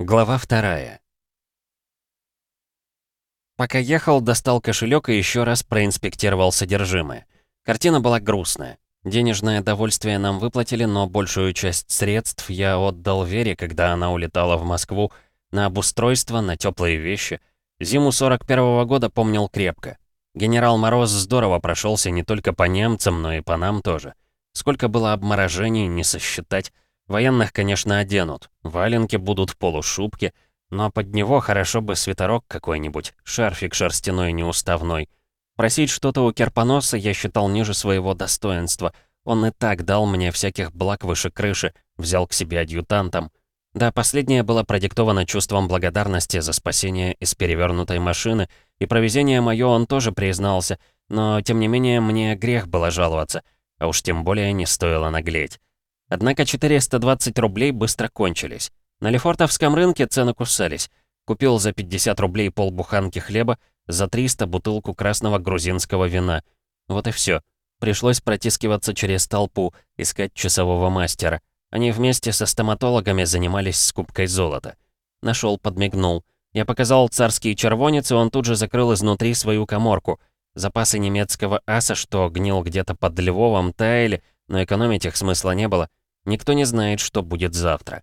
Глава вторая. Пока ехал, достал кошелек и еще раз проинспектировал содержимое. Картина была грустная. Денежное довольствие нам выплатили, но большую часть средств я отдал Вере, когда она улетала в Москву, на обустройство, на теплые вещи. Зиму 41 -го года помнил крепко. Генерал Мороз здорово прошелся не только по немцам, но и по нам тоже. Сколько было обморожений, не сосчитать. Военных, конечно, оденут. Валенки будут в полушубке. Но под него хорошо бы свитерок какой-нибудь, шарфик шерстяной неуставной. Просить что-то у Керпоноса я считал ниже своего достоинства. Он и так дал мне всяких благ выше крыши, взял к себе адъютантом. Да, последнее было продиктовано чувством благодарности за спасение из перевернутой машины, и провезение мое он тоже признался, но, тем не менее, мне грех было жаловаться, а уж тем более не стоило наглеть. Однако 420 рублей быстро кончились. На Лефортовском рынке цены кусались. Купил за 50 рублей полбуханки хлеба, за 300 бутылку красного грузинского вина. Вот и все. Пришлось протискиваться через толпу, искать часового мастера. Они вместе со стоматологами занимались скупкой золота. Нашел, подмигнул. Я показал царский червонец, и он тут же закрыл изнутри свою коморку. Запасы немецкого аса, что гнил где-то под Львовом, таяли, но экономить их смысла не было. Никто не знает, что будет завтра.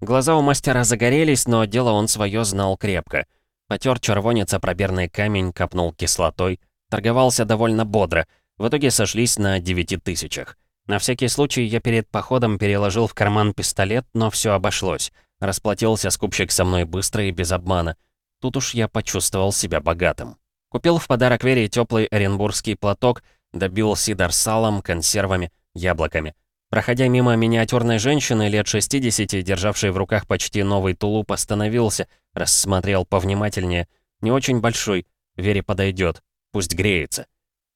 Глаза у мастера загорелись, но дело он свое знал крепко. Потер червонец о проберный камень, копнул кислотой. Торговался довольно бодро. В итоге сошлись на девяти тысячах. На всякий случай я перед походом переложил в карман пистолет, но все обошлось. Расплатился скупщик со мной быстро и без обмана. Тут уж я почувствовал себя богатым. Купил в подарок Вере теплый оренбургский платок, добил сидор салом, консервами, яблоками. Проходя мимо миниатюрной женщины лет 60, державшей в руках почти новый тулуп, остановился, рассмотрел повнимательнее. Не очень большой, Вере подойдет, пусть греется.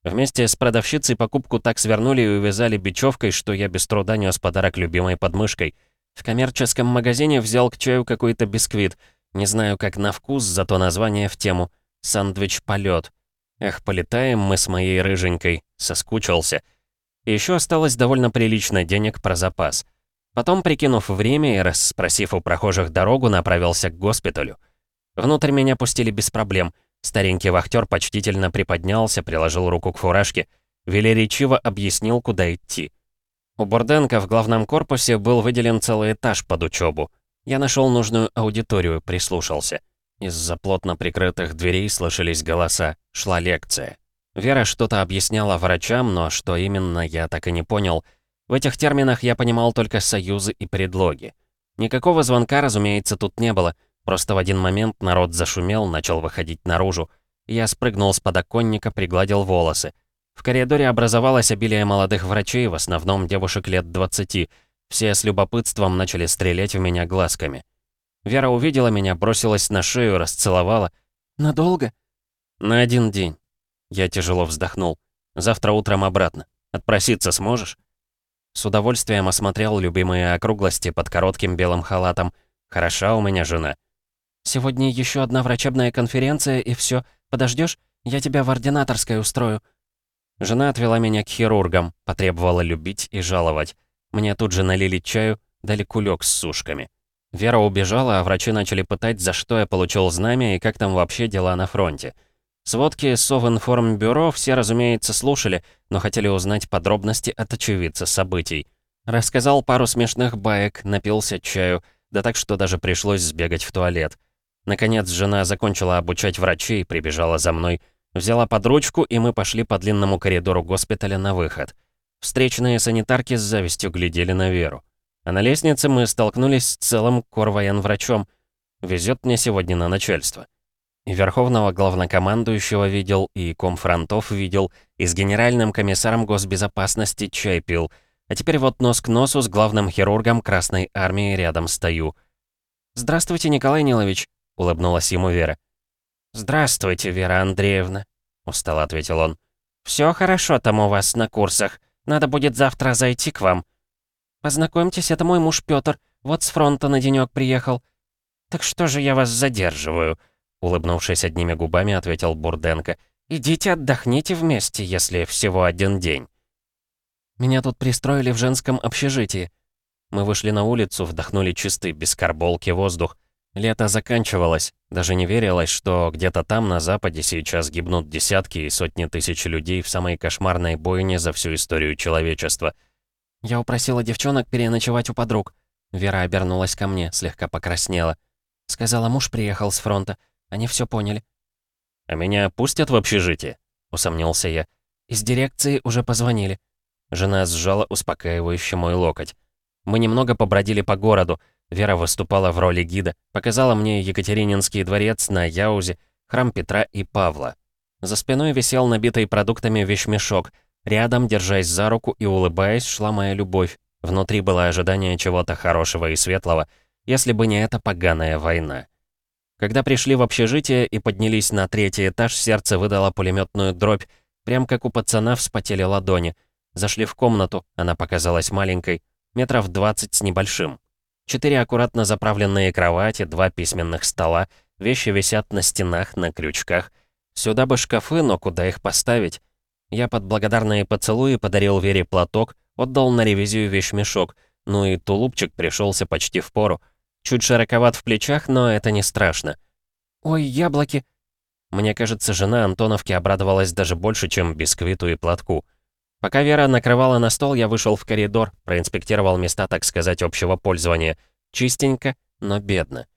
Вместе с продавщицей покупку так свернули и увязали бечевкой, что я без труда нес подарок любимой подмышкой. В коммерческом магазине взял к чаю какой-то бисквит. Не знаю, как на вкус, зато название в тему. Сандвич-полет. Эх, полетаем мы с моей рыженькой. Соскучился. И еще осталось довольно прилично денег про запас. Потом, прикинув время и расспросив у прохожих дорогу, направился к госпиталю. Внутрь меня пустили без проблем. Старенький вахтер почтительно приподнялся, приложил руку к фуражке, велеречиво объяснил, куда идти. У Бурденко в главном корпусе был выделен целый этаж под учебу. Я нашел нужную аудиторию, прислушался. Из-за плотно прикрытых дверей слышались голоса. Шла лекция. Вера что-то объясняла врачам, но что именно, я так и не понял. В этих терминах я понимал только союзы и предлоги. Никакого звонка, разумеется, тут не было. Просто в один момент народ зашумел, начал выходить наружу. Я спрыгнул с подоконника, пригладил волосы. В коридоре образовалось обилие молодых врачей, в основном девушек лет 20. Все с любопытством начали стрелять в меня глазками. Вера увидела меня, бросилась на шею, расцеловала. «Надолго?» «На один день». Я тяжело вздохнул. «Завтра утром обратно. Отпроситься сможешь?» С удовольствием осмотрел любимые округлости под коротким белым халатом. «Хороша у меня жена». «Сегодня еще одна врачебная конференция, и все. Подождешь? Я тебя в ординаторской устрою». Жена отвела меня к хирургам, потребовала любить и жаловать. Мне тут же налили чаю, дали кулек с сушками. Вера убежала, а врачи начали пытать, за что я получил знамя и как там вообще дела на фронте. Сводки Совинформбюро все, разумеется, слушали, но хотели узнать подробности от очевидца событий. Рассказал пару смешных баек, напился чаю, да так, что даже пришлось сбегать в туалет. Наконец, жена закончила обучать врачей, прибежала за мной, взяла под ручку, и мы пошли по длинному коридору госпиталя на выход. Встречные санитарки с завистью глядели на Веру. А на лестнице мы столкнулись с целым корвоенврачом. Везет мне сегодня на начальство. И верховного главнокомандующего видел, и комфронтов видел, и с генеральным комиссаром госбезопасности чай пил. А теперь вот нос к носу с главным хирургом Красной Армии рядом стою. «Здравствуйте, Николай Нилович», — улыбнулась ему Вера. «Здравствуйте, Вера Андреевна», — устало ответил он. «Все хорошо там у вас на курсах. Надо будет завтра зайти к вам». «Познакомьтесь, это мой муж Пётр. Вот с фронта на денёк приехал». «Так что же я вас задерживаю?» Улыбнувшись одними губами, ответил Бурденко. «Идите отдохните вместе, если всего один день». «Меня тут пристроили в женском общежитии». Мы вышли на улицу, вдохнули чистый, без карболки воздух. Лето заканчивалось. Даже не верилось, что где-то там, на Западе, сейчас гибнут десятки и сотни тысяч людей в самой кошмарной бойне за всю историю человечества. «Я упросила девчонок переночевать у подруг». Вера обернулась ко мне, слегка покраснела. Сказала, муж приехал с фронта. Они все поняли. «А меня пустят в общежитие?» — усомнился я. «Из дирекции уже позвонили». Жена сжала успокаивающий мой локоть. Мы немного побродили по городу. Вера выступала в роли гида, показала мне Екатерининский дворец на Яузе, храм Петра и Павла. За спиной висел набитый продуктами вещмешок. Рядом, держась за руку и улыбаясь, шла моя любовь. Внутри было ожидание чего-то хорошего и светлого, если бы не эта поганая война. Когда пришли в общежитие и поднялись на третий этаж, сердце выдало пулеметную дробь, прям как у пацана вспотели ладони. Зашли в комнату, она показалась маленькой, метров 20 с небольшим. Четыре аккуратно заправленные кровати, два письменных стола, вещи висят на стенах, на крючках. Сюда бы шкафы, но куда их поставить? Я под благодарные поцелуи подарил Вере платок, отдал на ревизию вещмешок, ну и тулупчик пришелся почти в пору. Чуть широковат в плечах, но это не страшно. «Ой, яблоки!» Мне кажется, жена Антоновки обрадовалась даже больше, чем бисквиту и платку. Пока Вера накрывала на стол, я вышел в коридор, проинспектировал места, так сказать, общего пользования. Чистенько, но бедно.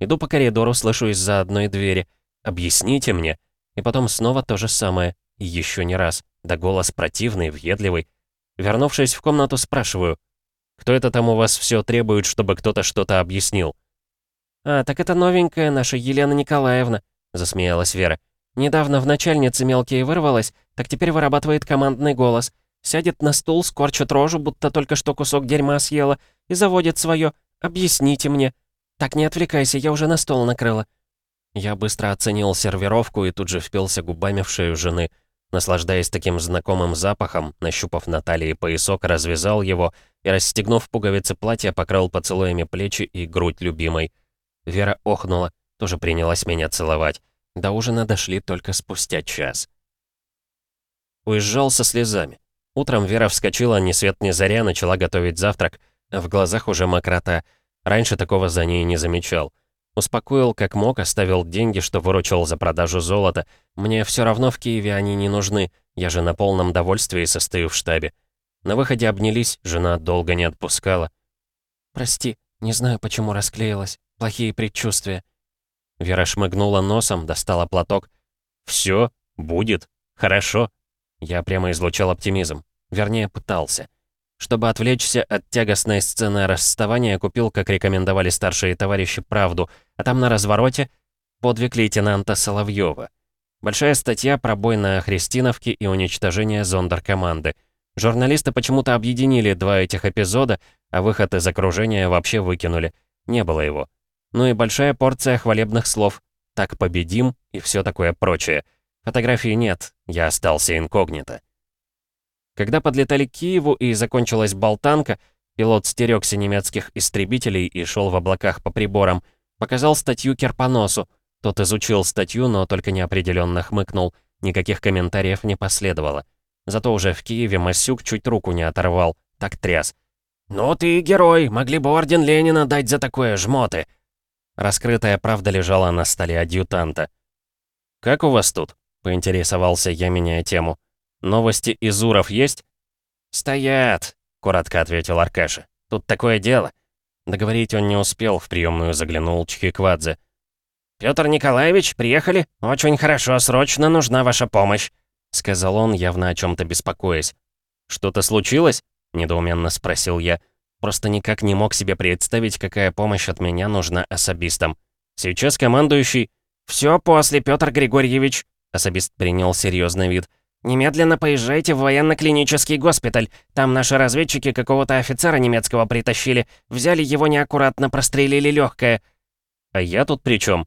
Иду по коридору, слышу из-за одной двери. «Объясните мне». И потом снова то же самое. И еще не раз. Да голос противный, въедливый. Вернувшись в комнату, спрашиваю. «Кто это там у вас все требует, чтобы кто-то что-то объяснил?» «А, так это новенькая наша Елена Николаевна», — засмеялась Вера. Недавно в начальнице мелкие вырвалась, так теперь вырабатывает командный голос. Сядет на стул, скорчит рожу, будто только что кусок дерьма съела, и заводит свое «Объясните мне». Так не отвлекайся, я уже на стол накрыла. Я быстро оценил сервировку и тут же впился губами в шею жены. Наслаждаясь таким знакомым запахом, нащупав на поясок, развязал его и, расстегнув пуговицы платья, покрыл поцелуями плечи и грудь любимой. Вера охнула, тоже принялась меня целовать. До ужина дошли только спустя час. Уезжал со слезами. Утром Вера вскочила ни свет ни заря, начала готовить завтрак. В глазах уже мокрота. Раньше такого за ней не замечал. Успокоил как мог, оставил деньги, что выручил за продажу золота. Мне все равно в Киеве они не нужны. Я же на полном довольстве состою в штабе. На выходе обнялись, жена долго не отпускала. «Прости, не знаю, почему расклеилась. Плохие предчувствия». Вера шмыгнула носом, достала платок. «Всё, будет, хорошо». Я прямо излучал оптимизм. Вернее, пытался. Чтобы отвлечься от тягостной сцены расставания, купил, как рекомендовали старшие товарищи, «Правду», а там на развороте «Подвиг лейтенанта Соловьева». Большая статья про бой на Христиновке и уничтожение зондеркоманды. Журналисты почему-то объединили два этих эпизода, а выход из окружения вообще выкинули. Не было его. Ну и большая порция хвалебных слов. «Так победим» и все такое прочее. Фотографии нет, я остался инкогнито. Когда подлетали к Киеву и закончилась болтанка, пилот стерегся немецких истребителей и шел в облаках по приборам, показал статью Керпоносу. Тот изучил статью, но только неопределенно хмыкнул. Никаких комментариев не последовало. Зато уже в Киеве Масюк чуть руку не оторвал, так тряс. «Ну ты герой, могли бы орден Ленина дать за такое, жмоты!» Раскрытая правда лежала на столе адъютанта. «Как у вас тут?» — поинтересовался я, меняя тему. «Новости из Уров есть?» «Стоят», — коротко ответил Аркаша. «Тут такое дело». Договорить он не успел, в приемную заглянул Чхиквадзе. «Пётр Николаевич, приехали? Очень хорошо, срочно нужна ваша помощь», — сказал он, явно о чем то беспокоясь. «Что-то случилось?» — недоуменно спросил я. Просто никак не мог себе представить, какая помощь от меня нужна особистам. Сейчас командующий... «Все после, Петр Григорьевич», — особист принял серьезный вид. «Немедленно поезжайте в военно-клинический госпиталь. Там наши разведчики какого-то офицера немецкого притащили. Взяли его неаккуратно, прострелили легкое. «А я тут при чем?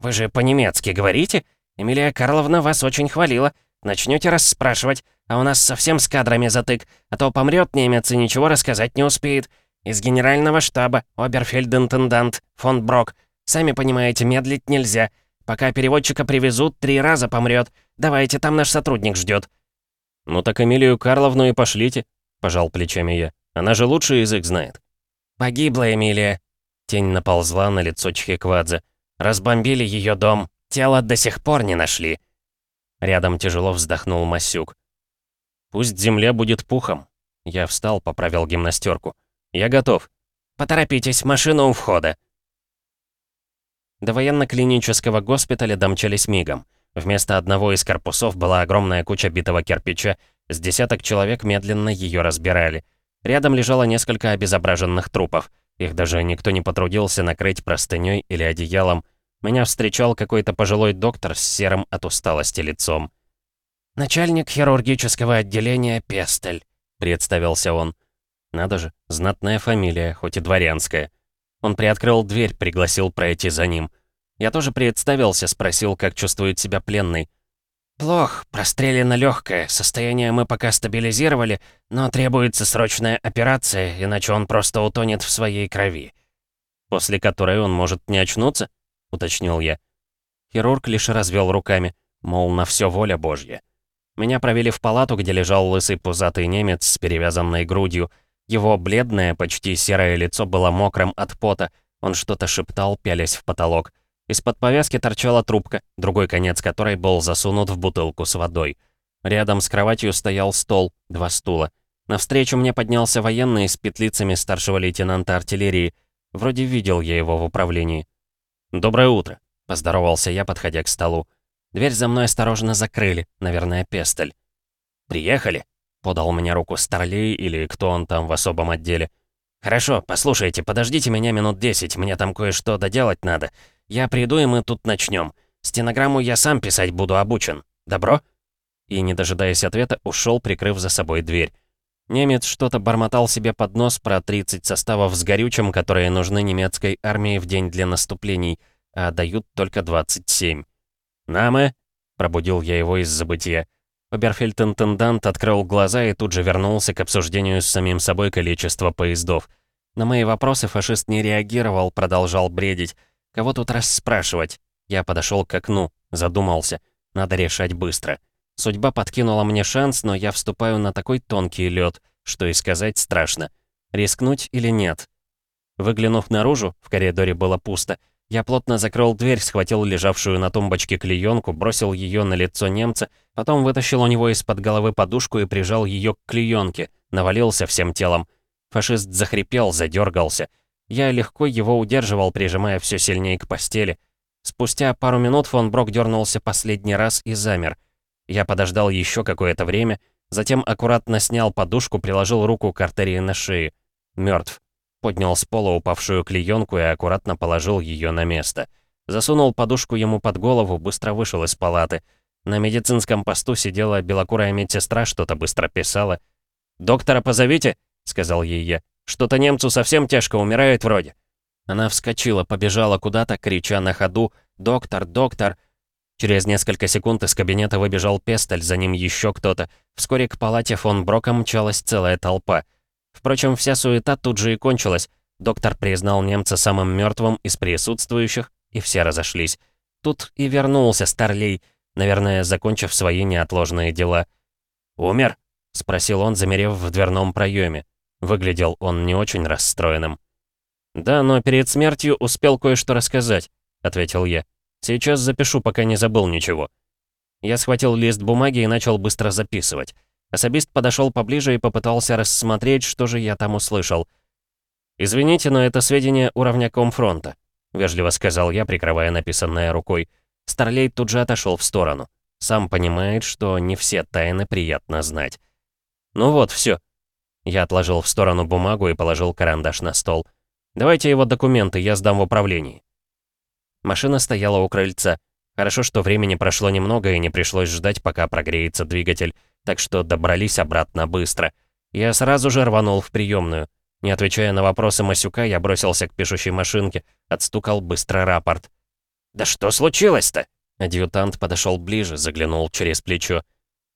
«Вы же по-немецки говорите? Эмилия Карловна вас очень хвалила. Начнете расспрашивать, а у нас совсем с кадрами затык, а то помрет немец и ничего рассказать не успеет. Из генерального штаба, оберфельдинтендант, фон Брок. Сами понимаете, медлить нельзя. Пока переводчика привезут, три раза помрет. Давайте, там наш сотрудник ждет. «Ну так Эмилию Карловну и пошлите», — пожал плечами я. «Она же лучший язык знает». «Погибла Эмилия». Тень наползла на лицо Чхиквадзе. «Разбомбили ее дом. Тело до сих пор не нашли». Рядом тяжело вздохнул Масюк. «Пусть земля будет пухом». Я встал, поправил гимнастерку. «Я готов». «Поторопитесь, машина у входа». До военно-клинического госпиталя домчались мигом. Вместо одного из корпусов была огромная куча битого кирпича, с десяток человек медленно ее разбирали. Рядом лежало несколько обезображенных трупов. Их даже никто не потрудился накрыть простыней или одеялом. Меня встречал какой-то пожилой доктор с серым от усталости лицом. «Начальник хирургического отделения Пестель», — представился он. Надо же, знатная фамилия, хоть и дворянская. Он приоткрыл дверь, пригласил пройти за ним. Я тоже представился, спросил, как чувствует себя пленный. «Плох, прострелено легкое, состояние мы пока стабилизировали, но требуется срочная операция, иначе он просто утонет в своей крови». «После которой он может не очнуться?» — уточнил я. Хирург лишь развел руками, мол, на все воля Божья. Меня провели в палату, где лежал лысый пузатый немец с перевязанной грудью. Его бледное, почти серое лицо было мокрым от пота. Он что-то шептал, пялясь в потолок. Из-под повязки торчала трубка, другой конец которой был засунут в бутылку с водой. Рядом с кроватью стоял стол, два стула. Навстречу мне поднялся военный с петлицами старшего лейтенанта артиллерии. Вроде видел я его в управлении. «Доброе утро», — поздоровался я, подходя к столу. Дверь за мной осторожно закрыли, наверное, пестоль. «Приехали?» — подал мне руку Старлей или кто он там в особом отделе. «Хорошо, послушайте, подождите меня минут десять, мне там кое-что доделать надо. Я приду, и мы тут начнем. Стенограмму я сам писать буду обучен. Добро?» И, не дожидаясь ответа, ушел, прикрыв за собой дверь. Немец что-то бормотал себе под нос про 30 составов с горючим, которые нужны немецкой армии в день для наступлений, а дают только 27. «Намы?» — пробудил я его из забытия. Оберфельд-интендант открыл глаза и тут же вернулся к обсуждению с самим собой количества поездов. На мои вопросы фашист не реагировал, продолжал бредить. Кого тут расспрашивать? Я подошел к окну, задумался. Надо решать быстро. Судьба подкинула мне шанс, но я вступаю на такой тонкий лед, что и сказать страшно. Рискнуть или нет? Выглянув наружу, в коридоре было пусто, я плотно закрыл дверь, схватил лежавшую на тумбочке клеенку, бросил ее на лицо немца, потом вытащил у него из-под головы подушку и прижал ее к клеенке, навалился всем телом. Фашист захрипел, задергался. Я легко его удерживал, прижимая все сильнее к постели. Спустя пару минут фон Брок дернулся последний раз и замер. Я подождал еще какое-то время, затем аккуратно снял подушку, приложил руку к артерии на шее. Мертв. Поднял с пола упавшую клеенку и аккуратно положил ее на место. Засунул подушку ему под голову, быстро вышел из палаты. На медицинском посту сидела белокурая медсестра, что-то быстро писала. «Доктора позовите», — сказал ей я. Что-то немцу совсем тяжко умирает вроде». Она вскочила, побежала куда-то, крича на ходу «Доктор, доктор!». Через несколько секунд из кабинета выбежал Пестель, за ним еще кто-то. Вскоре к палате фон Брока мчалась целая толпа. Впрочем, вся суета тут же и кончилась. Доктор признал немца самым мертвым из присутствующих, и все разошлись. Тут и вернулся Старлей, наверное, закончив свои неотложные дела. «Умер?» — спросил он, замерев в дверном проеме. Выглядел он не очень расстроенным. «Да, но перед смертью успел кое-что рассказать», — ответил я. «Сейчас запишу, пока не забыл ничего». Я схватил лист бумаги и начал быстро записывать. Особист подошел поближе и попытался рассмотреть, что же я там услышал. «Извините, но это сведения уровня комфронта», — вежливо сказал я, прикрывая написанное рукой. Старлей тут же отошел в сторону. Сам понимает, что не все тайны приятно знать. «Ну вот, все. Я отложил в сторону бумагу и положил карандаш на стол. «Давайте его документы, я сдам в управлении». Машина стояла у крыльца. Хорошо, что времени прошло немного и не пришлось ждать, пока прогреется двигатель, так что добрались обратно быстро. Я сразу же рванул в приемную. Не отвечая на вопросы Масюка, я бросился к пишущей машинке, отстукал быстро рапорт. «Да что случилось-то?» Адъютант подошел ближе, заглянул через плечо.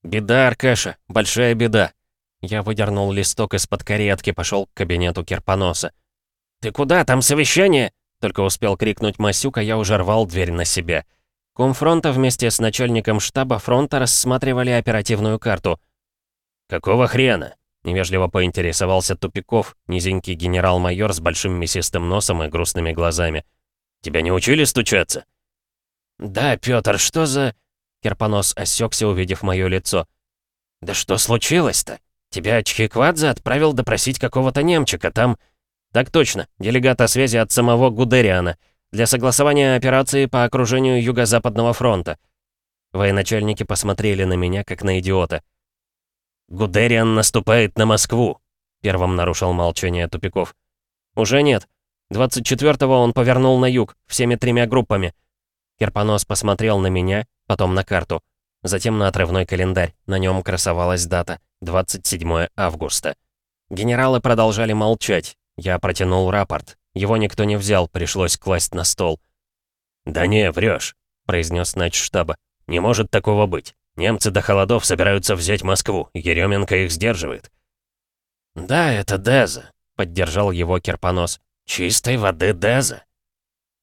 «Беда, Аркаша, большая беда. Я выдернул листок из-под каретки, пошел к кабинету Кирпоноса. «Ты куда? Там совещание!» Только успел крикнуть Масюк, а я уже рвал дверь на себя. Комфронта вместе с начальником штаба фронта рассматривали оперативную карту. «Какого хрена?» Невежливо поинтересовался Тупиков, низенький генерал-майор с большим мясистым носом и грустными глазами. «Тебя не учили стучаться?» «Да, Пётр, что за...» Керпонос осекся, увидев мое лицо. «Да что случилось-то? Тебя Чхиквадзе отправил допросить какого-то немчика, там...» «Так точно, делегат о связи от самого Гудериана, для согласования операции по окружению Юго-Западного фронта». Военачальники посмотрели на меня, как на идиота. «Гудериан наступает на Москву», — первым нарушил молчание Тупиков. «Уже нет. 24-го он повернул на юг, всеми тремя группами». Керпонос посмотрел на меня, потом на карту. Затем на отрывной календарь. На нем красовалась дата — 27 августа. Генералы продолжали молчать. Я протянул рапорт. Его никто не взял, пришлось класть на стол. «Да не, врешь, произнес штаба. «Не может такого быть. Немцы до холодов собираются взять Москву, Еременко их сдерживает». «Да, это Деза», — поддержал его Керпонос. «Чистой воды Деза».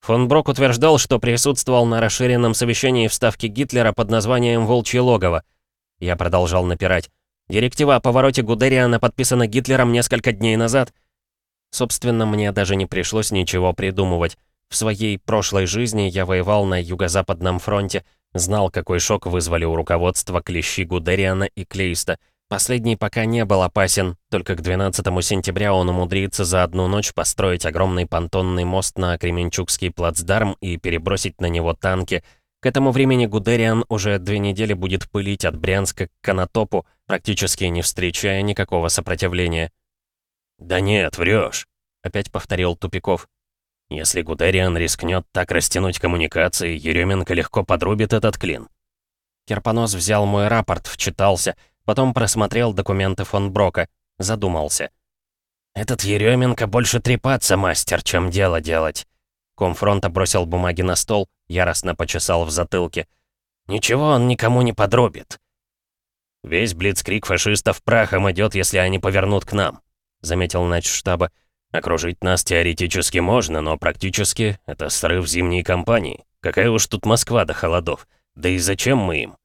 Фон Брок утверждал, что присутствовал на расширенном совещании в Ставке Гитлера под названием «Волчье логово». Я продолжал напирать. Директива о повороте Гудериана подписана Гитлером несколько дней назад. Собственно, мне даже не пришлось ничего придумывать. В своей прошлой жизни я воевал на Юго-Западном фронте, Знал, какой шок вызвали у руководства клещи Гудериана и Клейста. Последний пока не был опасен, только к 12 сентября он умудрится за одну ночь построить огромный понтонный мост на Кременчугский плацдарм и перебросить на него танки. К этому времени Гудериан уже две недели будет пылить от Брянска к Конотопу, практически не встречая никакого сопротивления. «Да нет, врешь», — опять повторил Тупиков. Если Гудериан рискнет так растянуть коммуникации, Еременко легко подрубит этот клин. Керпонос взял мой рапорт, вчитался, потом просмотрел документы фон Брока, задумался. «Этот Еременко больше трепаться мастер, чем дело делать». Комфронта бросил бумаги на стол, яростно почесал в затылке. «Ничего он никому не подрубит». «Весь блицкрик фашистов прахом идет, если они повернут к нам», — заметил начштаба. штаба. Окружить нас теоретически можно, но практически это срыв зимней кампании. Какая уж тут Москва до холодов. Да и зачем мы им?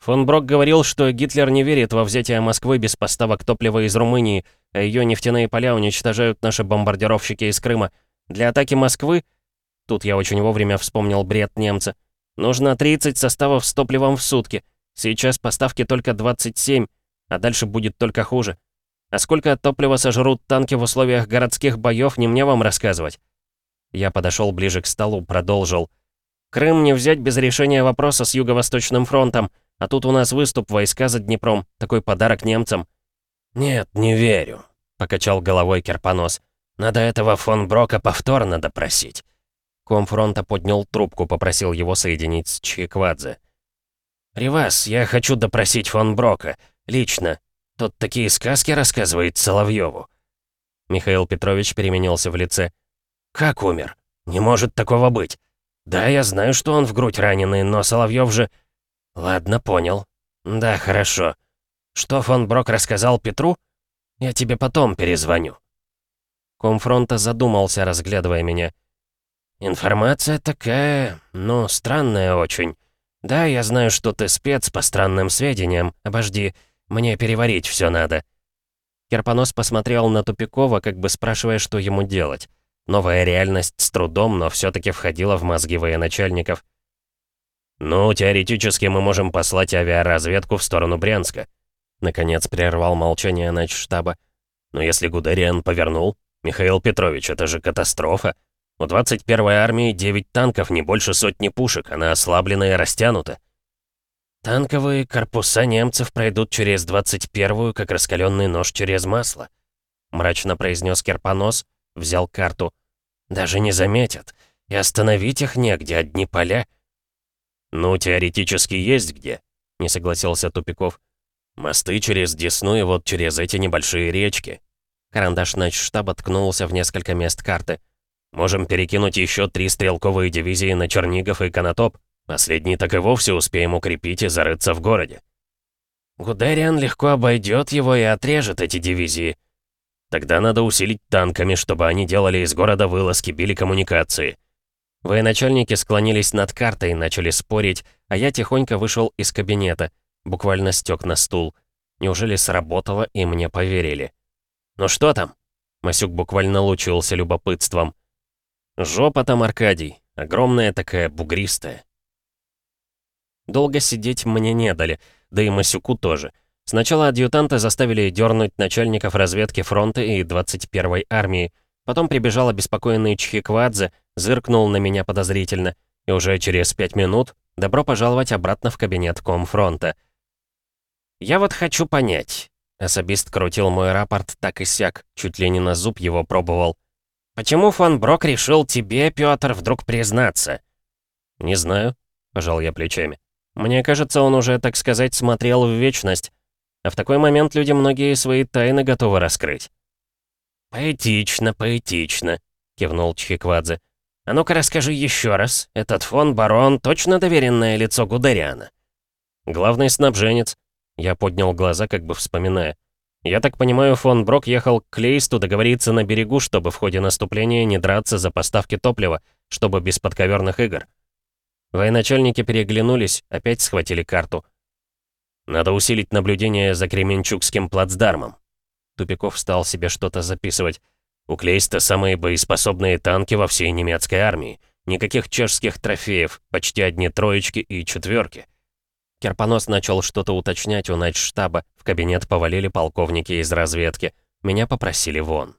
Фон Брок говорил, что Гитлер не верит во взятие Москвы без поставок топлива из Румынии, а ее нефтяные поля уничтожают наши бомбардировщики из Крыма. Для атаки Москвы... Тут я очень вовремя вспомнил бред немца. Нужно 30 составов с топливом в сутки. Сейчас поставки только 27, а дальше будет только хуже. А сколько топлива сожрут танки в условиях городских боев, не мне вам рассказывать. Я подошел ближе к столу, продолжил. Крым не взять без решения вопроса с Юго-Восточным фронтом, а тут у нас выступ войска за Днепром, такой подарок немцам. «Нет, не верю», — покачал головой Керпонос. «Надо этого фон Брока повторно допросить». Комфронта поднял трубку, попросил его соединить с Чиквадзе. «Ривас, я хочу допросить фон Брока. Лично. Тот такие сказки рассказывает Соловьеву. Михаил Петрович переменился в лице. «Как умер? Не может такого быть. Да, я знаю, что он в грудь раненый, но Соловьев же...» «Ладно, понял. Да, хорошо. Что фон Брок рассказал Петру? Я тебе потом перезвоню». Комфронта задумался, разглядывая меня. «Информация такая, ну, странная очень. Да, я знаю, что ты спец по странным сведениям. Обожди, мне переварить все надо». Керпонос посмотрел на Тупикова, как бы спрашивая, что ему делать. Новая реальность с трудом, но все таки входила в мозги военачальников. «Ну, теоретически мы можем послать авиаразведку в сторону Брянска», наконец прервал молчание начштаба. «Но если Гудериан повернул, Михаил Петрович, это же катастрофа. У 21-й армии 9 танков, не больше сотни пушек, она ослаблена и растянута. Танковые корпуса немцев пройдут через 21-ю, как раскаленный нож через масло. Мрачно произнес Керпонос, взял карту. Даже не заметят. И остановить их негде, одни поля. Ну, теоретически есть где, не согласился Тупиков. Мосты через Десну и вот через эти небольшие речки. Карандаш штаба ткнулся в несколько мест карты. Можем перекинуть еще три стрелковые дивизии на Чернигов и Конотоп. Последний так и вовсе успеем укрепить и зарыться в городе. Гудериан легко обойдет его и отрежет эти дивизии. Тогда надо усилить танками, чтобы они делали из города вылазки, били коммуникации. Военачальники склонились над картой, начали спорить, а я тихонько вышел из кабинета, буквально стек на стул. Неужели сработало и мне поверили? «Ну что там?» Масюк буквально лучился любопытством. «Жопа там, Аркадий. Огромная такая, бугристая». Долго сидеть мне не дали, да и Масюку тоже. Сначала адъютанты заставили дернуть начальников разведки фронта и 21-й армии. Потом прибежал обеспокоенный Чхиквадзе, зыркнул на меня подозрительно. И уже через пять минут добро пожаловать обратно в кабинет комфронта. «Я вот хочу понять». Особист крутил мой рапорт так и сяк, чуть ли не на зуб его пробовал. «Почему фон Брок решил тебе, Пётр, вдруг признаться?» «Не знаю», — пожал я плечами. «Мне кажется, он уже, так сказать, смотрел в вечность. А в такой момент люди многие свои тайны готовы раскрыть. «Поэтично, поэтично», — кивнул Чхиквадзе. «А ну-ка расскажи еще раз, этот фон Барон точно доверенное лицо Гударяна?» «Главный снабженец». Я поднял глаза, как бы вспоминая. «Я так понимаю, фон Брок ехал к Клейсту договориться на берегу, чтобы в ходе наступления не драться за поставки топлива, чтобы без подковерных игр». Военачальники переглянулись, опять схватили карту — надо усилить наблюдение за Кременчугским плацдармом. Тупиков стал себе что-то записывать. У Клейста самые боеспособные танки во всей немецкой армии. Никаких чешских трофеев, почти одни троечки и четверки. Керпонос начал что-то уточнять у штаба. В кабинет повалили полковники из разведки. Меня попросили вон.